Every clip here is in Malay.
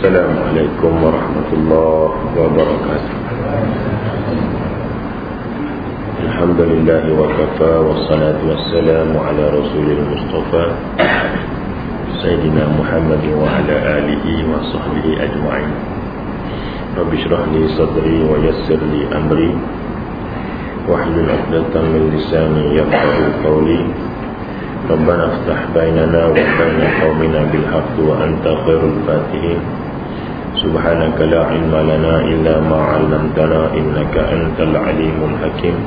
السلام عليكم ورحمة الله وبركاته. الحمد لله وكفى والصلاة والسلام على رسول المصطفى سيدنا محمد وعلى آله وصحبه أجمعين. رب اشرح لي صدري ويسر لي أمري. واحلل عقدة من لساني يفقه قولي. ربنا افتح بيننا وبين قومنا بالحق وأنت خير الفاتحين. سبحانك لا علم لنا إلا ما علمتنا إنك أنت العليم الحكيم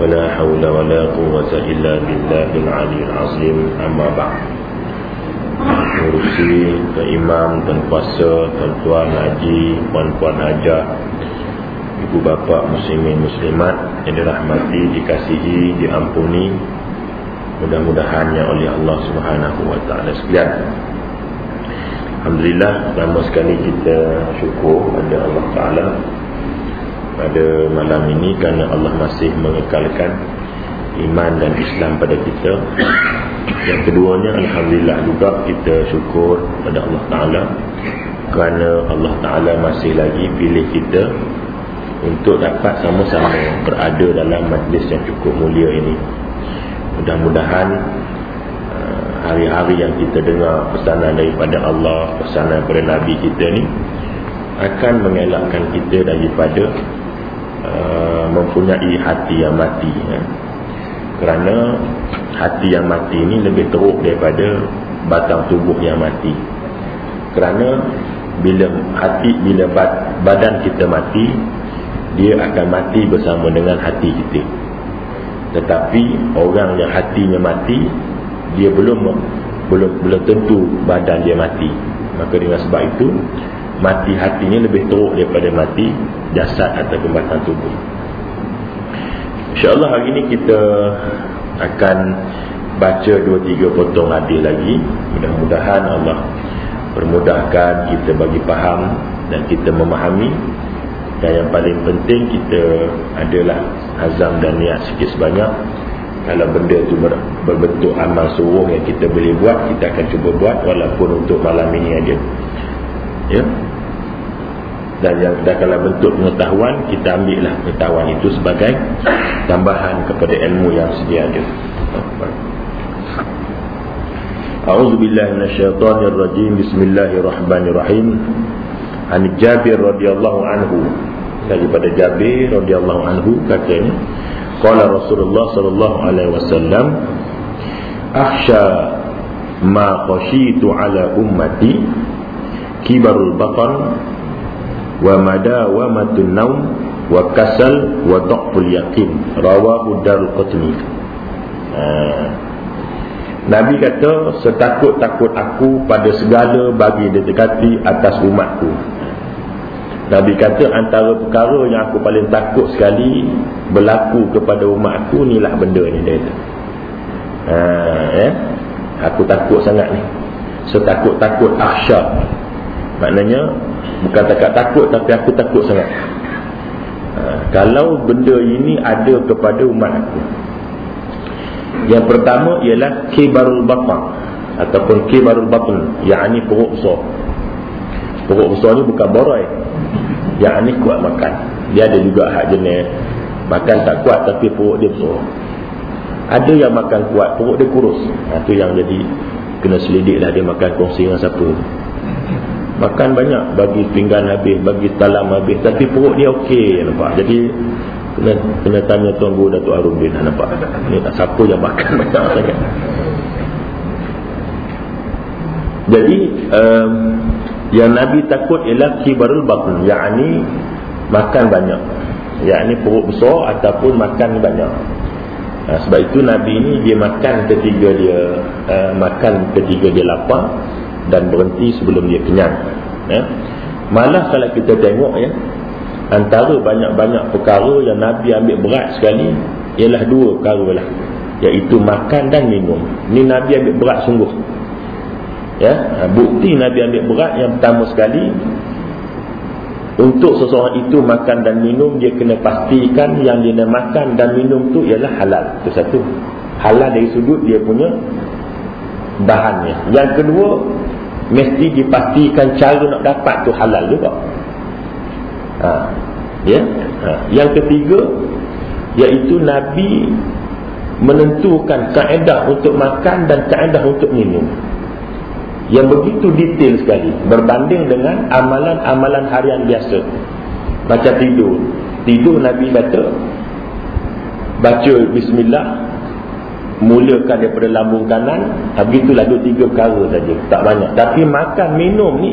ولا حول ولا قوة إلا بالله العلي العظيم أما بعد Urusi ke imam, tuan puasa, tuan-tuan haji, puan-puan hajah Ibu bapa muslimin muslimat yang dirahmati, dikasihi, diampuni Mudah-mudahan yang oleh Allah subhanahu wa ta'ala sekalian Alhamdulillah, lama sekali kita syukur pada Allah Ta'ala. Pada malam ini kerana Allah masih mengekalkan iman dan Islam pada kita. Yang keduanya, Alhamdulillah juga kita syukur pada Allah Ta'ala. Kerana Allah Ta'ala masih lagi pilih kita Untuk dapat sama-sama berada dalam majlis yang cukup mulia ini. Mudah-mudahan hari-hari yang kita dengar pesanan daripada Allah, pesanan daripada Nabi kita ni akan mengelakkan kita daripada uh, mempunyai hati yang mati. Ya. Kerana hati yang mati ni lebih teruk daripada batang tubuh yang mati. Kerana bila hati bila badan kita mati, dia akan mati bersama dengan hati kita. Tetapi orang yang hatinya mati Dia belum belum belum tentu badan dia mati. Maka dengan sebab itu Mati hatinya lebih teruk daripada mati Jasad atau batang tubuh. InsyaAllah hari ini kita Akan Baca dua tiga potong hadis lagi. Mudah-mudahan Allah Permudahkan kita bagi faham Dan kita memahami. Dan yang paling penting kita adalah azam dan niat sikit sebanyak kalau benda tu ber, berbentuk amal suruh yang kita boleh buat kita akan cuba buat walaupun untuk malam ini aja. Ya? Dan yang dah kalau bentuk pengetahuan kita ambil lah pengetahuan itu sebagai tambahan kepada ilmu yang sedia ada A'udzubillahi minasyaitonirrajim. Bismillahirrahmanirrahim. An Jabir radhiyallahu anhu. Daripada Jabir radhiyallahu anhu katanya qala Rasulullah sallallahu alaihi wasallam akhsha ma khashitu ala ummati kibarul batan wa madawamatun naum wa kasal wa dhaqful yaqin rawahu darul qutni ha. Nabi kata setakut-takut aku pada segala bagi didekati atas umatku Nabi kata antara perkara yang aku paling takut sekali berlaku kepada umat aku ni lah benda ni dia kata. Ha, eh? Aku takut sangat ni. Setakut-takut ahsyab. Maknanya bukan takut takut tapi aku takut sangat. Ha, kalau benda ini ada kepada umat aku. Yang pertama ialah kibarul batn ataupun kibarul batn, yakni perut besar. Perut besar ni bukan borai. Yang ni kuat makan. Dia ada juga hak jenis makan tak kuat tapi perut dia besar. Ada yang makan kuat perut dia kurus. Ha, tu yang jadi kena selidik lah dia makan kongsi dengan siapa. Makan banyak bagi pinggan habis bagi talam habis tapi perut dia okey nampak. Jadi kena, kena tanya Tuan Guru Datuk Arun bin nampak. Ni siapa yang makan banyak sangat. Jadi um, yang Nabi takut ialah kibarul batn, yakni makan banyak. Yakni perut besar ataupun makan banyak. Ha, sebab itu Nabi ini dia makan ketika dia uh, makan ketika dia lapar dan berhenti sebelum dia kenyang. Ya. Malah kalau kita tengok ya, antara banyak-banyak perkara yang Nabi ambil berat sekali ialah dua perkara lah. Iaitu makan dan minum. Ni Nabi ambil berat sungguh ya? Ha, bukti Nabi ambil berat yang pertama sekali. Untuk seseorang itu makan dan minum dia kena pastikan yang dia makan dan minum tu ialah halal. Itu satu. Halal dari sudut dia punya bahannya. Yang kedua mesti dipastikan cara nak dapat tu halal juga. Ha. ya? Ha. yang ketiga iaitu Nabi menentukan kaedah untuk makan dan kaedah untuk minum yang begitu detail sekali berbanding dengan amalan-amalan harian biasa. Macam tidur. Tidur Nabi kata baca bismillah mulakan daripada lambung kanan habis itulah dua tiga perkara saja tak banyak. Tapi makan minum ni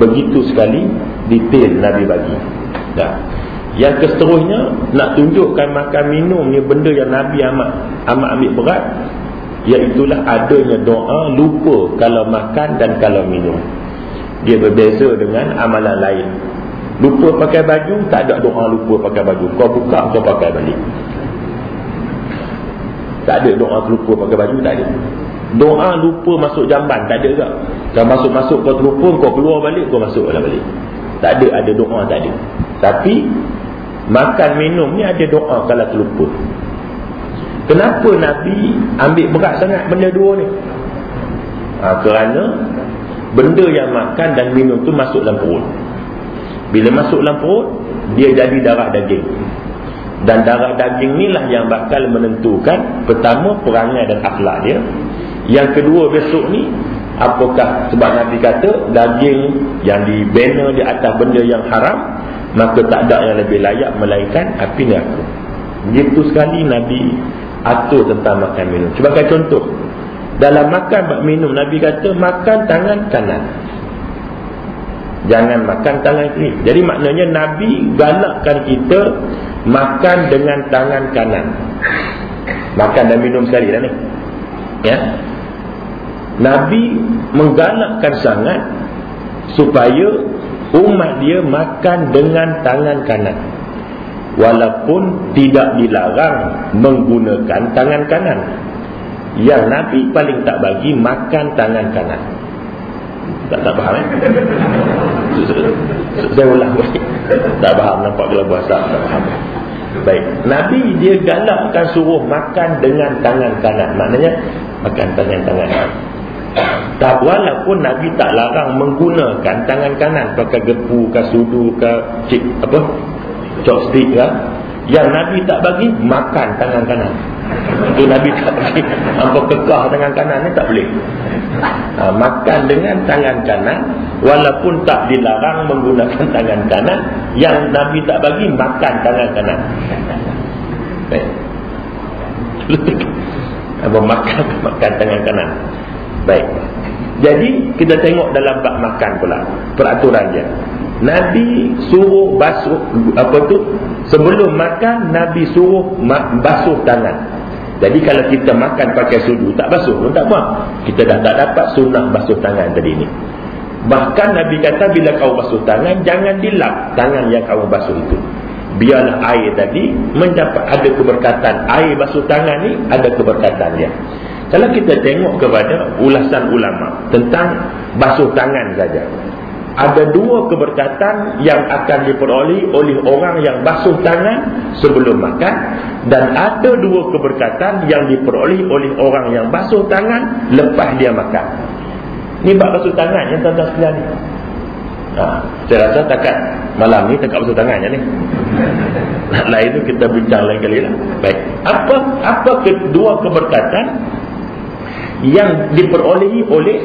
begitu sekali detail Nabi bagi. Dah. Yang keseterusnya nak tunjukkan makan minum ni benda yang Nabi amat amat ambil berat Iaitulah adanya doa lupa kalau makan dan kalau minum. Dia berbeza dengan amalan lain. Lupa pakai baju, tak ada doa lupa pakai baju. Kau buka, kau pakai balik. Tak ada doa lupa pakai baju, tak ada. Doa lupa masuk jamban, tak ada tak? Kau masuk-masuk kau terlupa, kau keluar balik, kau masuk balik. Tak ada, ada doa, tak ada. Tapi, makan minum ni ada doa kalau terlupa. Kenapa Nabi ambil berat sangat benda dua ni? Ha, kerana benda yang makan dan minum tu masuk dalam perut. Bila masuk dalam perut, dia jadi darah daging. Dan darah daging inilah yang bakal menentukan pertama perangai dan akhlak dia. Yang kedua besok ni, apakah sebab Nabi kata daging yang dibina di atas benda yang haram, maka tak ada yang lebih layak melainkan api neraka. Begitu sekali Nabi atur tentang makan minum. Sebagai contoh, dalam makan dan minum Nabi kata makan tangan kanan. Jangan makan tangan kiri. Jadi maknanya Nabi galakkan kita makan dengan tangan kanan. Makan dan minum sekali dah ni. Ya. Nabi menggalakkan sangat supaya umat dia makan dengan tangan kanan walaupun tidak dilarang menggunakan tangan kanan. Yang Nabi paling tak bagi makan tangan kanan. Tak, tak faham eh? saya ulang balik tak faham nampak kalau bahasa tak faham. Baik. Nabi dia galakkan suruh makan dengan tangan kanan. Maknanya makan tangan-tangan tak walaupun Nabi tak larang menggunakan tangan kanan. Pakai gepu ke sudu ke cik apa chopstick kan yang Nabi tak bagi makan tangan kanan. Itu Nabi tak bagi. Apa kekah tangan kanan ni tak boleh. Ha, makan dengan tangan kanan. Walaupun tak dilarang menggunakan tangan kanan yang Nabi tak bagi makan tangan kanan. Baik apa makan makan tangan kanan. Baik. Jadi kita tengok dalam bab makan pula peraturan dia Nabi suruh basuh apa tu sebelum makan Nabi suruh basuh tangan. Jadi kalau kita makan pakai sudu tak basuh pun tak apa. Kita dah tak dapat sunnah basuh tangan tadi ni. Bahkan Nabi kata bila kau basuh tangan jangan dilap tangan yang kau basuh itu. Biarlah air tadi mendapat ada keberkatan. Air basuh tangan ni ada keberkatan dia. Kalau kita tengok kepada ulasan ulama tentang basuh tangan saja ada dua keberkatan yang akan diperoleh oleh orang yang basuh tangan sebelum makan dan ada dua keberkatan yang diperoleh oleh orang yang basuh tangan lepas dia makan. Ni bab basuh tangan yang tuan-tuan sekalian ni. Ha, saya rasa takat malam ni takat basuh tangan je ni. Lain tu kita bincang lain kali lah. Baik. Apa apa kedua keberkatan yang diperolehi oleh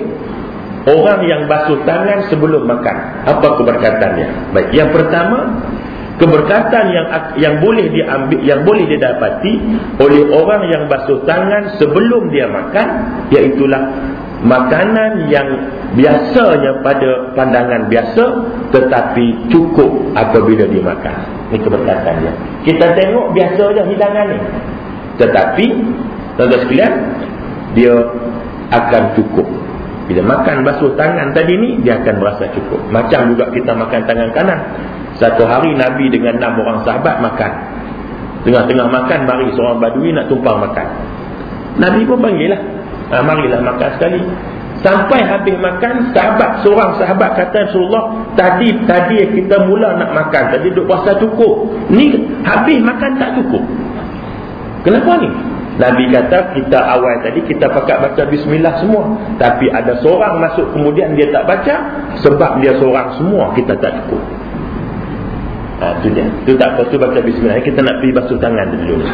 Orang yang basuh tangan sebelum makan. Apa keberkatannya? Baik, yang pertama, keberkatan yang yang boleh diambil yang boleh didapati oleh orang yang basuh tangan sebelum dia makan, iaitu makanan yang biasanya pada pandangan biasa tetapi cukup apabila dimakan. Ini keberkatannya. Kita tengok biasa saja hidangan ni. Tetapi tuan-tuan sekalian, dia akan cukup bila makan basuh tangan tadi ni Dia akan merasa cukup. Macam juga kita makan tangan kanan. Satu hari Nabi dengan enam orang sahabat makan. Tengah-tengah makan Mari seorang badui nak tumpang makan. Nabi pun panggil lah ha, Marilah makan sekali. Sampai habis makan Sahabat Seorang sahabat kata Rasulullah Tadi tadi kita mula nak makan. Tadi duduk puasa cukup. Ni habis makan tak cukup. Kenapa ni? Nabi kata kita awal tadi kita pakat baca bismillah semua. Tapi ada seorang masuk kemudian dia tak baca sebab dia seorang semua kita tak cukup. Ha, itu dia. Itu tak apa tu baca bismillah. Kita nak pergi basuh tangan dulu.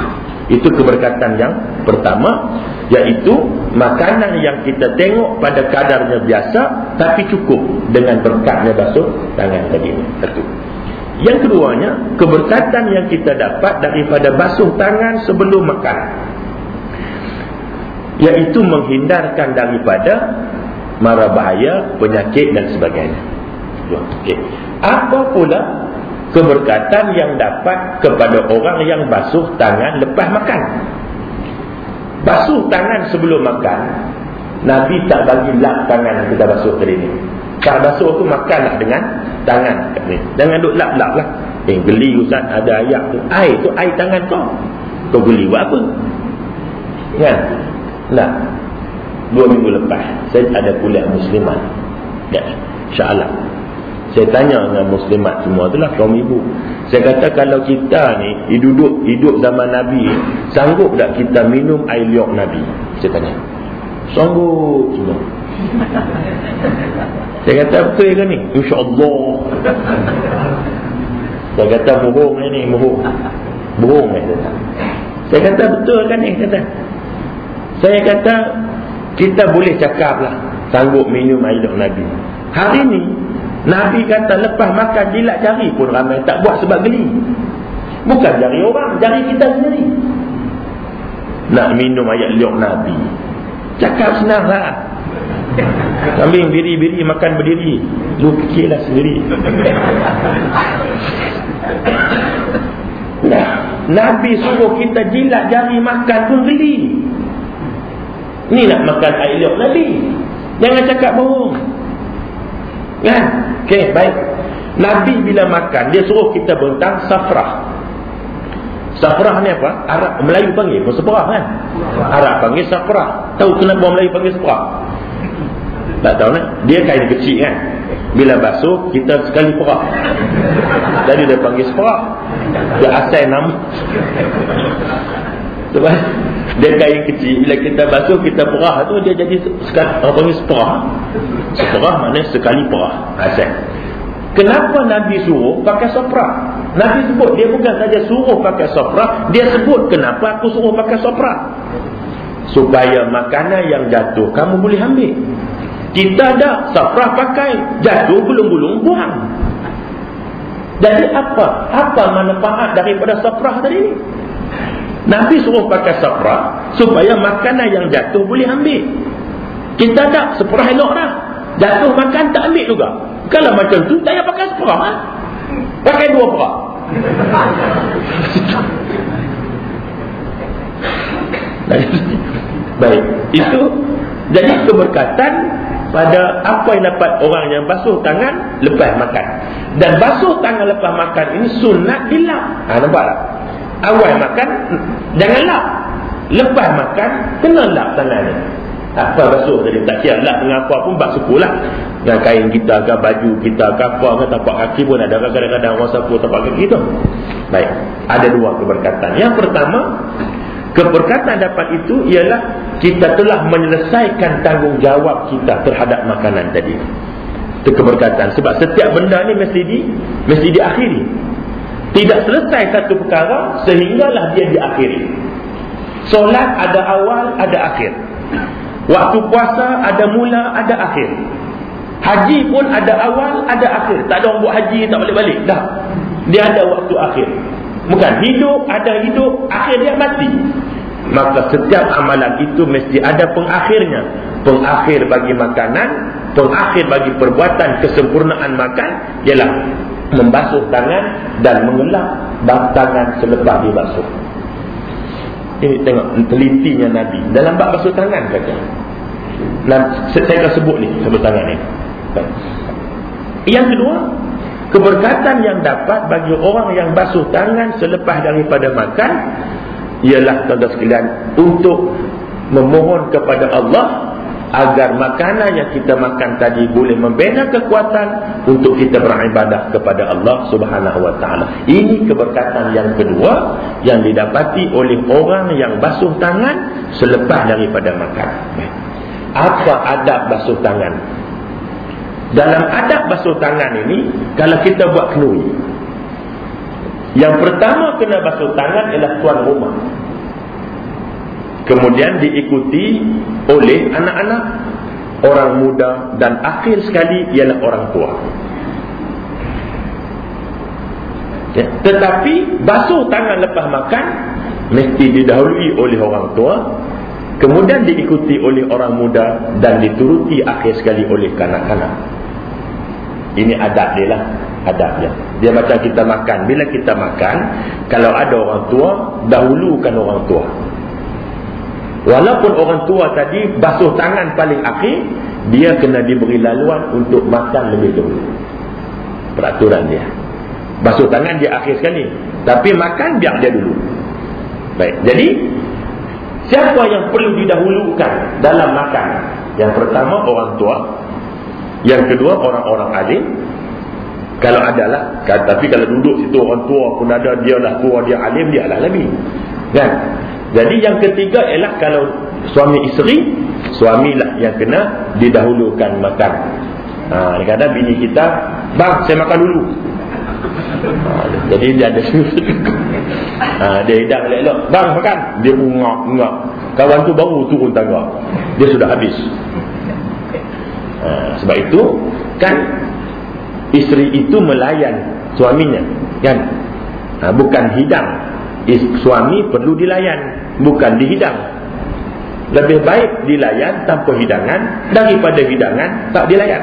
Itu keberkatan yang pertama iaitu makanan yang kita tengok pada kadarnya biasa tapi cukup dengan berkatnya basuh tangan tadi. Satu. Yang keduanya, keberkatan yang kita dapat daripada basuh tangan sebelum makan iaitu menghindarkan daripada mara bahaya, penyakit dan sebagainya. Okay. Apa pula keberkatan yang dapat kepada orang yang basuh tangan lepas makan? Basuh tangan sebelum makan, Nabi tak bagi lap tangan kita basuh tadi ni. Tak basuh tu makanlah dengan tangan. Jangan duk lap-lap lah. Eh, geli Ustaz ada ayat tu. Air tu air tangan kau. Kau geli buat apa? Kan? Nah, dua minggu lepas saya ada kuliah muslimat. Ya, insyaAllah. Saya tanya dengan muslimat semua itulah kaum ibu. Saya kata kalau kita ni hidup hidup zaman Nabi, sanggup tak kita minum air liok Nabi? Saya tanya. Sanggup semua. Saya kata betul ke ni? InsyaAllah. Saya kata bohong ni, bohong. Bohong ni. Saya kata betul kan ni? Kata. Saya kata kita boleh cakap lah sanggup minum air Nabi. Hari ni Nabi kata lepas makan jilat jari pun ramai tak buat sebab geli. Bukan jari orang, jari kita sendiri. Nak minum ayat liuk Nabi. Cakap senang lah. Kambing biri-biri makan berdiri. Lu fikirlah sendiri. Nah, Nabi suruh kita jilat jari makan pun geli. Ni nak makan air liuk Nabi. Jangan cakap bohong. Kan? Okey, baik. Nabi bila makan, dia suruh kita bentang safrah. Safrah ni apa? Arab Melayu panggil pun safrah kan? Arab panggil safrah. Tahu kenapa orang Melayu panggil safrah? Tak tahu nak? Dia kain kecil kan? Bila basuh, kita sekali perah. Jadi dia panggil safrah. Dia asal nama. Sebab dia kain kecil bila kita basuh kita perah tu dia jadi sekali apa panggil seperah? Seperah maknanya sekali perah. Asal kenapa nabi suruh pakai sopra? Nabi sebut dia bukan saja suruh pakai sopra dia sebut kenapa aku suruh pakai sopra. Supaya makanan yang jatuh kamu boleh ambil. Kita ada sopra pakai jatuh belum-belum buang. Jadi apa? Apa manfaat daripada sopra tadi Nabi suruh pakai safra supaya makanan yang jatuh boleh ambil. Kita tak seperah elok dah. Jatuh makan tak ambil juga. Kalau macam tu tak payah pakai seperah. Ha? Pakai dua perah. Baik. Itu jadi keberkatan pada apa yang dapat orang yang basuh tangan lepas makan. Dan basuh tangan lepas makan ini sunat dilap. Ha, nampak tak? Awal makan jangan lap. Lepas makan kena lap tangan. Ni apa basuh tadi tak kira lap dengan apa pun bak sukulah dengan kain kita ke baju kita ke apa ke tapak kaki pun ada kadang-kadang orang sapu tapak kaki tu. Baik ada dua keberkatan. Yang pertama keberkatan dapat itu ialah kita telah menyelesaikan tanggungjawab kita terhadap makanan tadi. Itu keberkatan. Sebab setiap benda ni mesti di mesti diakhiri tidak selesai satu perkara sehinggalah dia diakhiri. Solat ada awal, ada akhir. Waktu puasa ada mula, ada akhir. Haji pun ada awal, ada akhir. Tak ada orang buat haji, tak balik-balik. Dah. Dia ada waktu akhir. Bukan hidup, ada hidup, akhir dia mati. Maka setiap amalan itu mesti ada pengakhirnya. Pengakhir bagi makanan, pengakhir bagi perbuatan kesempurnaan makan, ialah membasuh tangan dan mengelap tangan selepas dibasuh. Ini tengok telitinya Nabi dalam bab basuh tangan kata. Dan saya akan sebut ni sebut tangan ni. Yang kedua, keberkatan yang dapat bagi orang yang basuh tangan selepas daripada makan ialah tuan-tuan sekalian untuk memohon kepada Allah agar makanan yang kita makan tadi boleh membina kekuatan untuk kita beribadah kepada Allah Subhanahu wa taala. Ini keberkatan yang kedua yang didapati oleh orang yang basuh tangan selepas daripada makan. Apa adab basuh tangan? Dalam adab basuh tangan ini kalau kita buat kenuri. Yang pertama kena basuh tangan ialah tuan rumah. Kemudian diikuti oleh anak-anak, orang muda dan akhir sekali ialah orang tua. Ya. Tetapi basuh tangan lepas makan mesti didahului oleh orang tua, kemudian diikuti oleh orang muda dan dituruti akhir sekali oleh kanak-kanak. Ini adab dia lah, adab dia. Dia macam kita makan. Bila kita makan, kalau ada orang tua, dahulukan orang tua. Walaupun orang tua tadi basuh tangan paling akhir, dia kena diberi laluan untuk makan lebih dulu. Peraturan dia. Basuh tangan dia akhir sekali. Tapi makan biar dia dulu. Baik. Jadi, siapa yang perlu didahulukan dalam makan? Yang pertama orang tua. Yang kedua orang-orang alim. Kalau adalah. Tapi kalau duduk situ orang tua pun ada, dia lah tua, dia alim, dia lah lebih. Kan? Jadi yang ketiga ialah kalau suami isteri, suamilah yang kena didahulukan makan. Ha, kadang-kadang bini kita, bang saya makan dulu. Ha, jadi dia ada ha, dia hidang elok-elok, bang makan. Dia mengak-ngak. Kawan tu baru turun tangga. Dia sudah habis. Ha, sebab itu, kan isteri itu melayan suaminya. kan? Ha, bukan hidang. Suami perlu dilayan bukan dihidang lebih baik dilayan tanpa hidangan. Daripada hidangan tak dilayan.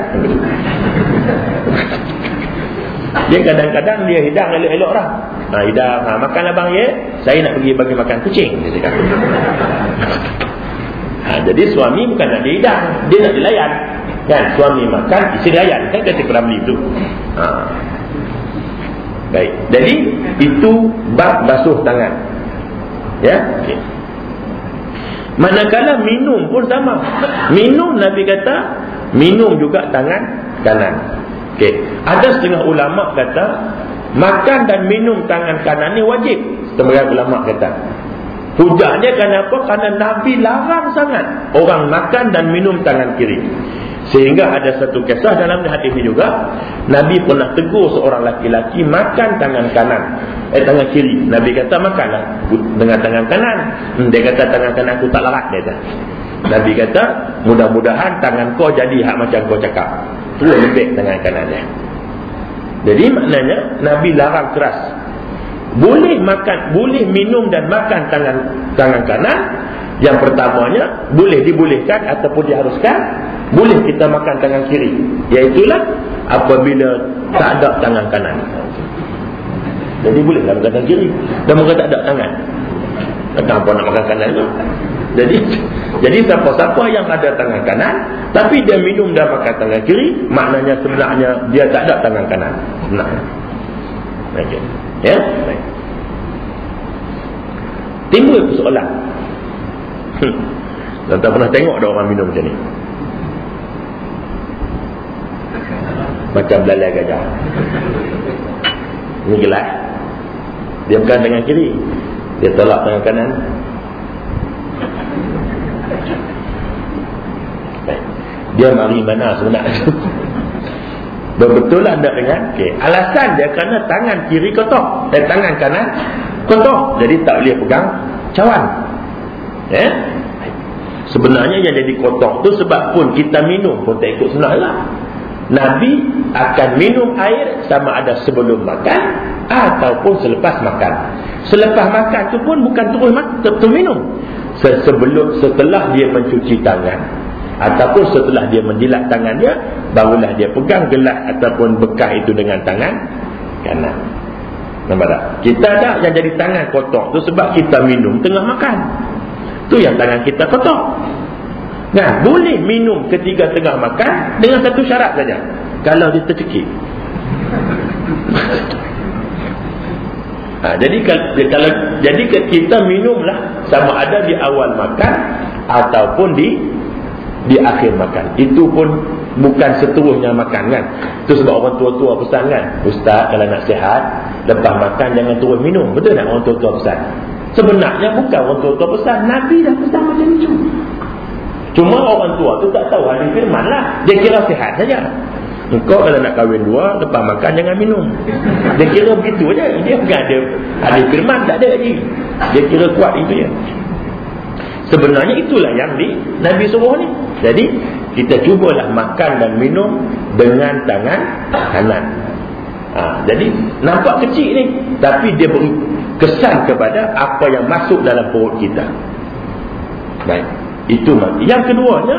Dia kadang-kadang dia hidang elok-elok lah. Ha, hidang, ha, makan abang ya. Saya nak pergi bagi makan kucing dia ha, jadi suami bukan nak dihidang dia nak dilayan. Kan suami makan isi layan. Kan kata keramli tu. Ha. baik. Jadi itu bab basuh tangan Ya. Okay. Manakala minum pun sama. Minum Nabi kata minum juga tangan kanan. Okey. Ada setengah ulama kata makan dan minum tangan kanan ni wajib. Setengah ulama kata. Hujahnya kenapa? Karena Nabi larang sangat orang makan dan minum tangan kiri. Sehingga ada satu kisah dalam hadis juga Nabi pernah tegur seorang laki-laki makan tangan kanan. Eh tangan kiri. Nabi kata makanlah. Dengan tangan kanan. Hmm, Dia kata tangan kanan aku tak larat dia kata. Nabi kata mudah-mudahan tangan kau jadi hak macam kau cakap. Itu lebih tangan kanan dia. Jadi maknanya Nabi larang keras Boleh makan, boleh minum dan makan tangan tangan kanan. Yang pertamanya boleh dibolehkan ataupun diharuskan boleh kita makan tangan kiri. Iaitulah apabila tak ada tangan kanan. Jadi bolehlah makan tangan kiri. Dan mereka tak ada tangan. Tak apa nak makan kanan tu. Jadi jadi siapa-siapa yang ada tangan kanan Tapi dia minum dan makan tangan kiri Maknanya sebenarnya dia tak ada tangan kanan. Sebenarnya okay. Ya? Baik. Timbul persoalan. Hmm. Tak pernah tengok ada orang minum macam ni. Macam belalai gajah. Ini gelas Dia bukan tangan kiri. Dia tolak tangan kanan. Dia mari mana sebenarnya Betul anda dengar okay. Alasan dia kerana tangan kiri kotor Dan tangan kanan kotor Jadi tak boleh pegang cawan Eh Sebenarnya yang jadi kotor tu sebab pun kita minum pun tak ikut senang lah. Nabi akan minum air sama ada sebelum makan ataupun selepas makan. Selepas makan tu pun bukan terus terus minum. Sebelum setelah dia mencuci tangan ataupun setelah dia menjilat tangan dia barulah dia pegang gelas ataupun bekas itu dengan tangan kanan. Nampak tak? Kita ada yang jadi tangan kotor tu sebab kita minum tengah makan. Tu yang tangan kita kotor. Nah, boleh minum ketika tengah makan dengan satu syarat saja. Kalau dia tercekik. ha, jadi kalau jadi kita minumlah sama ada di awal makan ataupun di di akhir makan. Itu pun bukan seterusnya makan kan. Itu sebab orang tua-tua pesan kan. Ustaz kalau nak sihat, lepas makan jangan terus minum. Betul tak orang tua-tua pesan? Sebenarnya bukan orang tua-tua pesan. Nabi dah pesan macam itu. Cuma orang tua tu tak tahu hadis firman lah. Dia kira sihat saja. Engkau kalau nak kahwin dua, lepas makan jangan minum. Dia kira begitu aja. Dia bukan ada hadis firman, tak ada lagi. Dia kira kuat itu ya. Sebenarnya itulah yang di Nabi suruh ni. Jadi kita cubalah makan dan minum dengan tangan kanan. Ha, jadi nampak kecil ni, tapi dia beri kesan kepada apa yang masuk dalam perut kita. Baik, itu. Yang keduanya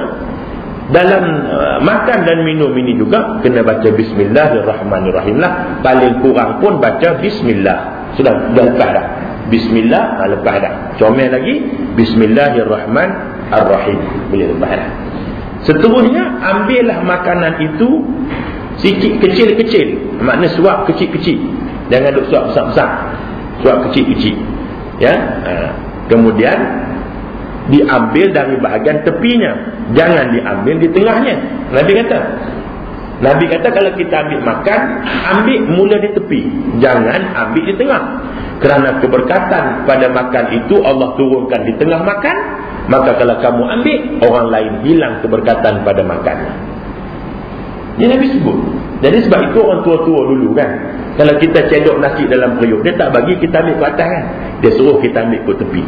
dalam uh, makan dan minum ini juga kena baca Bismillahirrahmanirrahim lah. Paling kurang pun baca Bismillah. Sudah dah dah. Bismillah ha, lepas dah. Comel lagi Bismillahirrahmanirrahim. Boleh lepas dah. Seterusnya ambillah makanan itu sikit kecil-kecil. Makna suap kecil-kecil. Jangan duk suap besar-besar. Suap kecil-kecil. Ya. Ha. Kemudian diambil dari bahagian tepinya. Jangan diambil di tengahnya. Nabi kata. Nabi kata kalau kita ambil makan, ambil mula di tepi. Jangan ambil di tengah. Kerana keberkatan pada makan itu Allah turunkan di tengah makan. Maka kalau kamu ambil, orang lain hilang keberkatan pada makan. Ini Nabi sebut. Jadi sebab itu orang tua-tua dulu kan. Kalau kita cedok nasi dalam periuk, dia tak bagi kita ambil ke atas kan. Dia suruh kita ambil ke tepi.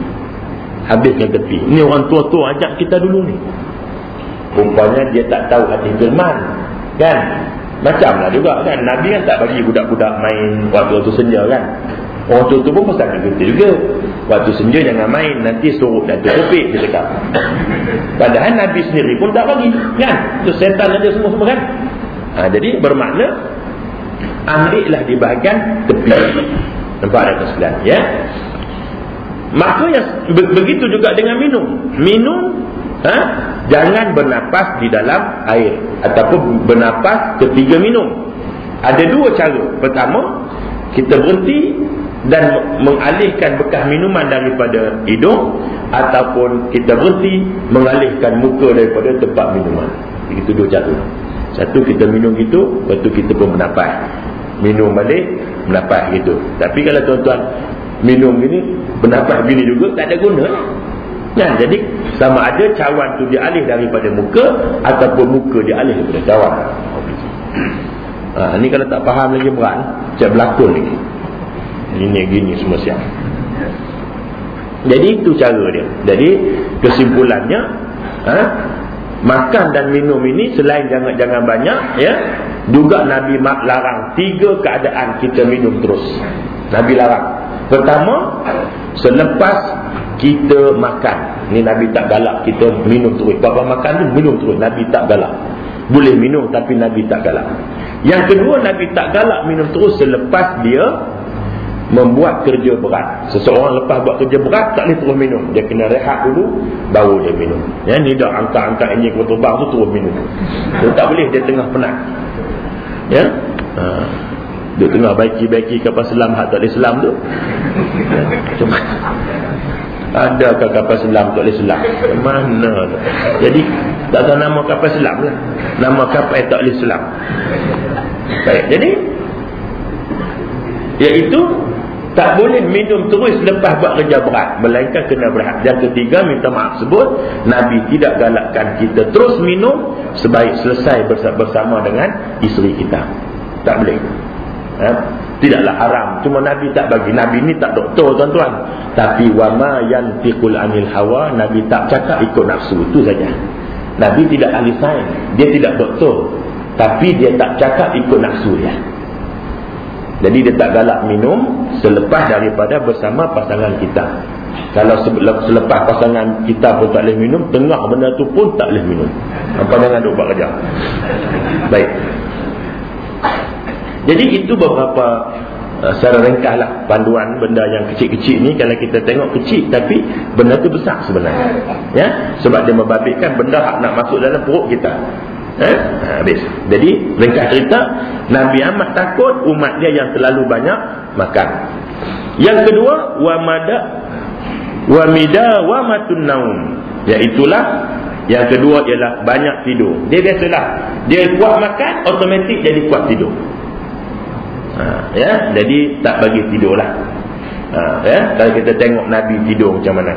Habiskan tepi. Ini orang tua-tua ajak kita dulu ni. Rumpanya dia tak tahu hati firman. Kan? Macamlah juga kan. Nabi kan tak bagi budak-budak main waktu-waktu senja kan. Orang tua tu pun pesan kita juga. Waktu senja jangan main. Nanti suruh dan terkepik dia cakap. Padahal Nabi sendiri pun tak bagi. Kan? Itu setan ada semua-semua kan? Ha, jadi bermakna ambillah di bahagian tepi. Nampak ada keselan. Ya? Maknanya begitu juga dengan minum. Minum ha? jangan bernapas di dalam air ataupun bernapas ketika minum. Ada dua cara. Pertama, kita berhenti dan mengalihkan bekas minuman daripada hidung ataupun kita berhenti mengalihkan muka daripada tempat minuman. Itu dua cara. Satu kita minum gitu, lepas tu kita pun bernapas. Minum balik, bernapas gitu. Tapi kalau tuan-tuan minum gini, Pendapat bini juga tak ada guna. Kan? Jadi sama ada cawan tu dialih daripada muka ataupun muka dialih daripada cawan. Ha, ni kalau tak faham lagi berat, macam berlakon lagi. Ini gini semua siap. Jadi itu cara dia. Jadi kesimpulannya, ha, makan dan minum ini selain jangan jangan banyak, ya, juga Nabi larang tiga keadaan kita minum terus. Nabi larang. Pertama, selepas kita makan. Ni Nabi tak galak kita minum terus. Bapa makan tu minum terus. Nabi tak galak. Boleh minum tapi Nabi tak galak. Yang kedua, Nabi tak galak minum terus selepas dia membuat kerja berat. Seseorang lepas buat kerja berat, tak boleh terus minum. Dia kena rehat dulu, baru dia minum. Ya, ni dah angkat-angkat ini ke terbang tu terus minum. Dia tak boleh, dia tengah penat. Ya? Haa. Dia tengah baiki-baiki kapal selam hak tak boleh selam tu. Cuma adakah kapal selam tak boleh selam? Mana? Jadi tak tahu nama kapal selam lah. Nama kapal tak boleh selam. Baik, jadi iaitu tak boleh minum terus lepas buat kerja berat melainkan kena berat yang ketiga minta maaf sebut Nabi tidak galakkan kita terus minum sebaik selesai bersama dengan isteri kita tak boleh ha? tidaklah haram. Cuma nabi tak bagi. Nabi ni tak doktor tuan-tuan. Tapi wama yantiqul anil hawa nabi tak cakap ikut nafsu. Itu saja. Nabi tidak ahli sains. Dia tidak doktor. Tapi dia tak cakap ikut nafsu dia. Jadi dia tak galak minum selepas daripada bersama pasangan kita. Kalau selepas pasangan kita pun tak boleh minum tengah benda tu pun tak boleh minum. Apa jangan duk buat kerja? Baik jadi itu beberapa uh, secara ringkas lah panduan benda yang kecil-kecil ni kalau kita tengok kecil tapi benda tu besar sebenarnya. Ya, sebab dia membabitkan benda hak nak masuk dalam perut kita. Eh? Ha, habis. Jadi ringkas cerita Nabi amat takut umat dia yang terlalu banyak makan. Yang kedua wa mada wa mida wa matun naum. Iaitulah Yang kedua ialah banyak tidur. Dia biasalah. Dia kuat makan, automatik jadi kuat tidur. Ha, ya, jadi tak bagi tidurlah. Ha, ya, kalau kita tengok Nabi tidur macam mana.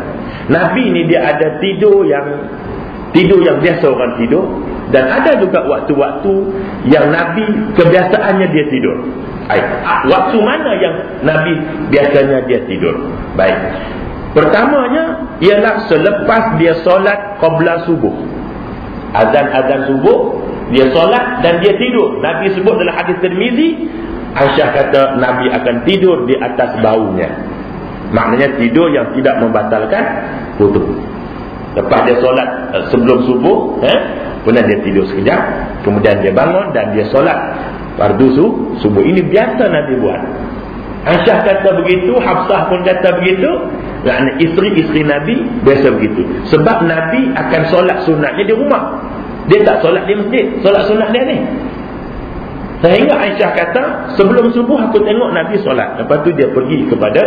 Nabi ni dia ada tidur yang tidur yang biasa orang tidur dan ada juga waktu-waktu yang Nabi kebiasaannya dia tidur. Baik. Waktu mana yang Nabi biasanya dia tidur? Baik. Pertamanya ialah selepas dia solat qabla subuh. Azan-azan subuh dia solat dan dia tidur. Nabi sebut dalam hadis Tirmizi, Aisyah kata Nabi akan tidur di atas baunya. Maknanya tidur yang tidak membatalkan wudu. Lepas dia solat eh, sebelum subuh, eh, kemudian dia tidur sekejap, kemudian dia bangun dan dia solat fardu subuh. Ini biasa Nabi buat. Aisyah kata begitu, Hafsah pun kata begitu. Kerana isteri-isteri Nabi biasa begitu. Sebab Nabi akan solat sunatnya di rumah. Dia tak solat di masjid. Solat sunat dia ni. Sehingga Aisyah kata, sebelum subuh aku tengok Nabi solat. Lepas tu dia pergi kepada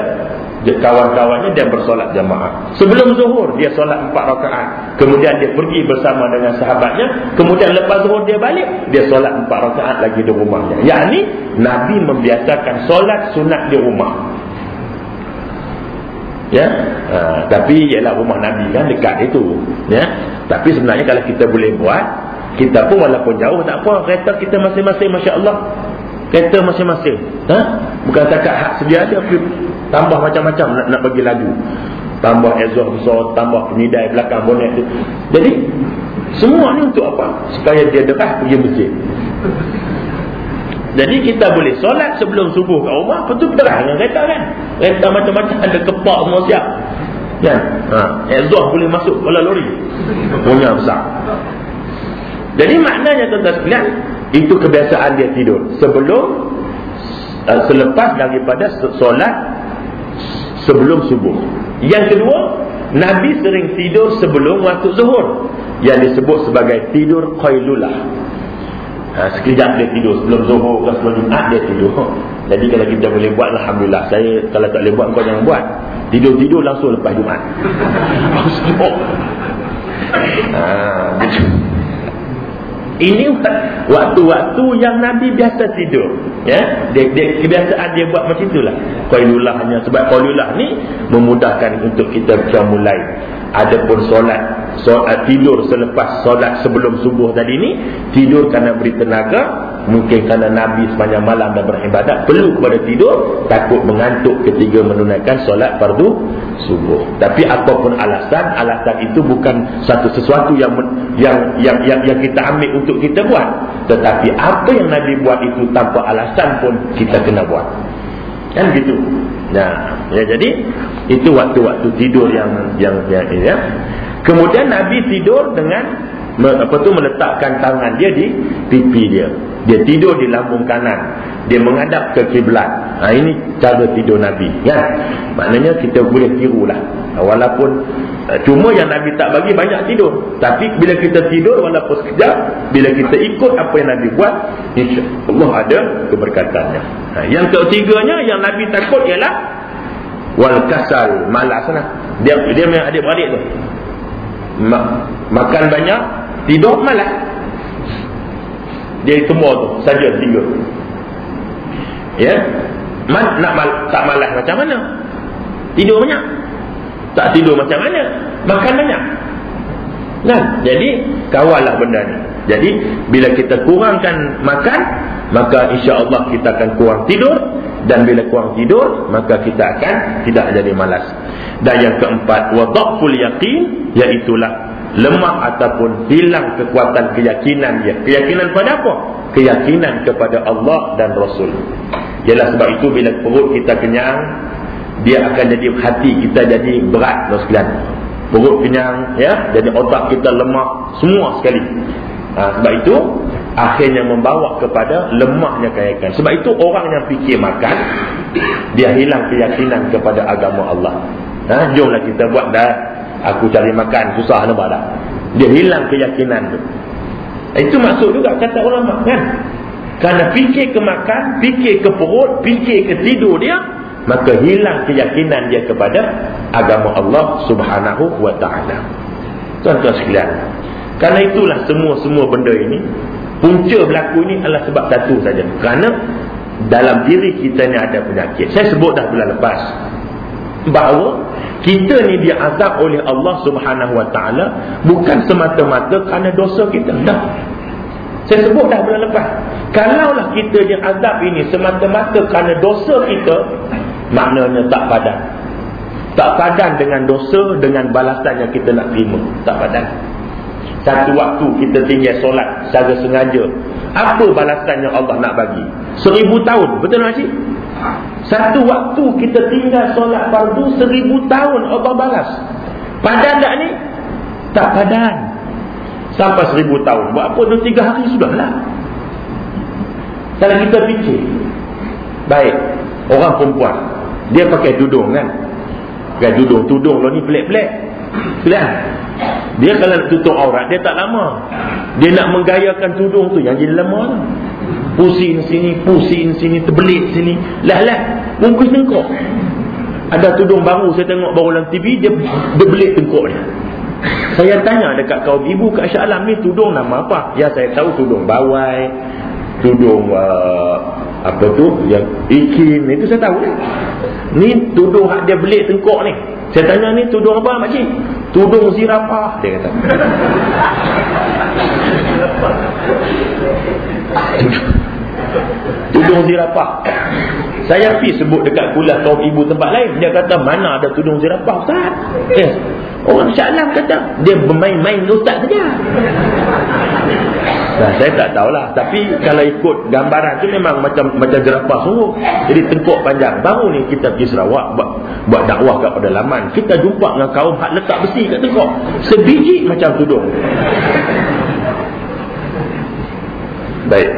kawan-kawannya dan bersolat jamaah. Sebelum zuhur dia solat empat rakaat. Kemudian dia pergi bersama dengan sahabatnya. Kemudian lepas zuhur dia balik, dia solat empat rakaat lagi di rumahnya. Yang ni Nabi membiasakan solat sunat di rumah. Ya, ha, tapi ialah rumah Nabi kan dekat itu. Ya, tapi sebenarnya kalau kita boleh buat, kita pun walaupun jauh tak apa kereta kita masing-masing masya-Allah kereta masing-masing. Ha? Bukan takat hak sedia ada tambah macam-macam nak nak bagi laju. Tambah exhaust besar tambah penyidai belakang bonet tu. Jadi semua ni untuk apa? Supaya dia dekat pergi masjid. Jadi kita boleh solat sebelum subuh kat rumah Lepas tu terang dengan kereta kan? Kereta macam-macam ada kepak semua siap. Kan? Ha. Exhaust boleh masuk kepala lori. Punya besar jadi maknanya tuan-tuan sekalian itu kebiasaan dia tidur sebelum uh, selepas daripada solat sebelum subuh. Yang kedua, Nabi sering tidur sebelum waktu zuhur yang disebut sebagai tidur qailulah. Ha, sekejap dia tidur sebelum zuhur ke sebelum jumat dia tidur. Jadi kalau kita boleh buat alhamdulillah. Saya kalau tak boleh buat kau jangan buat. Tidur-tidur langsung lepas jumat. ha, ini waktu-waktu yang Nabi biasa tidur. Ya, dia, dia kebiasaan dia buat macam itulah. Qailulahnya sebab qailullah ni memudahkan untuk kita bisa mulai. Adapun solat, solat tidur selepas solat sebelum subuh tadi ni, tidur kerana beri tenaga mungkin kerana Nabi sepanjang malam dah beribadat perlu kepada tidur takut mengantuk ketika menunaikan solat fardu subuh. Tapi apapun alasan alasan itu bukan satu sesuatu yang yang yang yang, yang kita ambil untuk kita buat. Tetapi apa yang Nabi buat itu tanpa alasan pun kita kena buat. Kan gitu? Nah ya jadi itu waktu-waktu tidur yang yang yang ya. Kemudian Nabi tidur dengan apa tu meletakkan tangan dia di pipi dia dia tidur di lambung kanan. Dia menghadap ke kiblat. Ha, ini cara tidur Nabi kan? Maknanya kita boleh tirulah. Walaupun eh, cuma yang Nabi tak bagi banyak tidur. Tapi bila kita tidur walaupun sekejap bila kita ikut apa yang Nabi buat insyaAllah ada keberkatannya. Ha, yang ketiganya yang Nabi takut ialah wal kasal malas lah dia dia memang adik-beradik tu. Makan banyak tidur malas dia semua tu saja tiga. Ya? Man, nak mal, tak malas macam mana? Tidur banyak. Tak tidur macam mana? Makan banyak. Kan jadi kawallah benda ni. Jadi bila kita kurangkan makan maka insya-Allah kita akan kurang tidur. Dan bila kurang tidur maka kita akan tidak jadi malas. Dan yang keempat wadhaful yaqin iaitu lemah ataupun hilang kekuatan keyakinan dia. Keyakinan pada apa? Keyakinan kepada Allah dan Rasul. Ialah sebab itu bila perut kita kenyang, dia akan jadi hati kita jadi berat sekalian. Perut kenyang, ya, jadi otak kita lemah semua sekali. Ha, sebab itu akhirnya membawa kepada lemahnya keyakinan. Sebab itu orang yang fikir makan, dia hilang keyakinan kepada agama Allah. Ha, jomlah kita buat dah aku cari makan susah nampak tak dia hilang keyakinan tu itu maksud juga kata ulama kan kerana fikir ke makan fikir ke perut fikir ke tidur dia maka hilang keyakinan dia kepada agama Allah subhanahu wa ta'ala tuan-tuan sekalian Kerana itulah semua-semua benda ini punca berlaku ini adalah sebab satu saja. Kerana dalam diri kita ni ada penyakit. Saya sebut dah bulan lepas bahawa kita ni diazab oleh Allah Subhanahu Wa Taala bukan semata-mata kerana dosa kita. Dah. Saya sebut dah bulan lepas. Kalaulah kita diazab ini semata-mata kerana dosa kita, maknanya tak padan. Tak padan dengan dosa dengan balasan yang kita nak terima. Tak padan. Satu waktu kita tinggal solat secara sengaja. Apa balasan yang Allah nak bagi? Seribu tahun. Betul tak cik? Satu waktu kita tinggal solat fardu seribu tahun Allah balas. Padan tak ni? Tak padan. Sampai seribu tahun. Buat apa? Dua tiga hari sudahlah. Kalau kita fikir. Baik. Orang perempuan. Dia pakai tudung kan? Pakai tudung. Tudung lo ni pelik-pelik. Pelik dia kalau nak tutup aurat dia tak lama. Dia nak menggayakan tudung tu yang jadi lama tu. Pusing sini, pusing sini, terbelit sini. Lah lah, bungkus tengkok. Ada tudung baru saya tengok baru dalam TV dia dia belit tengkok dia. Saya tanya dekat kaum ibu kat Syah Alam ni tudung nama apa? Ya saya tahu tudung bawai, tudung uh, apa tu yang ikin itu saya tahu lah. Ni tudung hak dia belit tengkok ni. Saya tanya ni tudung apa makcik? Tudung zirapah dia kata. tudung zirapah. Saya pergi sebut dekat kuliah kaum ibu tempat lain. Dia kata mana ada tudung zirapah Ustaz? Eh, orang Syaklam kata dia bermain-main Ustaz saja. Nah, saya tak tahulah tapi kalau ikut gambaran tu memang macam macam jerapah sungguh. Jadi tengkuk panjang. Baru ni kita pergi Sarawak buat, buat dakwah kat pedalaman. Kita jumpa dengan kaum hak letak besi kat tengkuk. Sebiji macam tudung. Baik.